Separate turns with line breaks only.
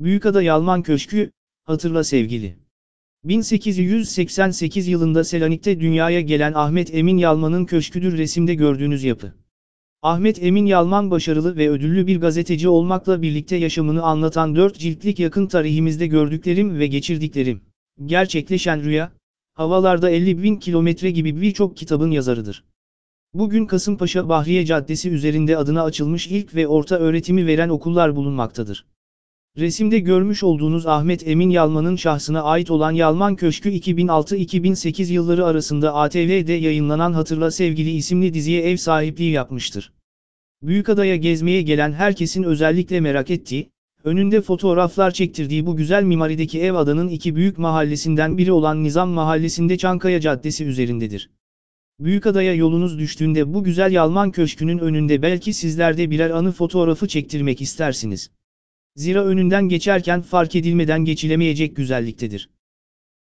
Büyükada Yalman Köşkü, hatırla sevgili. 1888 yılında Selanik'te dünyaya gelen Ahmet Emin Yalman'ın köşküdür resimde gördüğünüz yapı. Ahmet Emin Yalman başarılı ve ödüllü bir gazeteci olmakla birlikte yaşamını anlatan dört ciltlik yakın tarihimizde gördüklerim ve geçirdiklerim. Gerçekleşen rüya, havalarda 50 bin kilometre gibi birçok kitabın yazarıdır. Bugün Kasımpaşa Bahriye Caddesi üzerinde adına açılmış ilk ve orta öğretimi veren okullar bulunmaktadır. Resimde görmüş olduğunuz Ahmet Emin Yalman'ın şahsına ait olan Yalman Köşkü 2006-2008 yılları arasında ATV'de yayınlanan Hatırla Sevgili isimli diziye ev sahipliği yapmıştır. Büyükada'ya gezmeye gelen herkesin özellikle merak ettiği, önünde fotoğraflar çektirdiği bu güzel mimarideki ev adanın iki büyük mahallesinden biri olan Nizam Mahallesi'nde Çankaya Caddesi üzerindedir. Büyükada'ya yolunuz düştüğünde bu güzel Yalman Köşkü'nün önünde belki sizler de birer anı fotoğrafı çektirmek istersiniz. Zira önünden geçerken fark edilmeden geçilemeyecek güzelliktedir.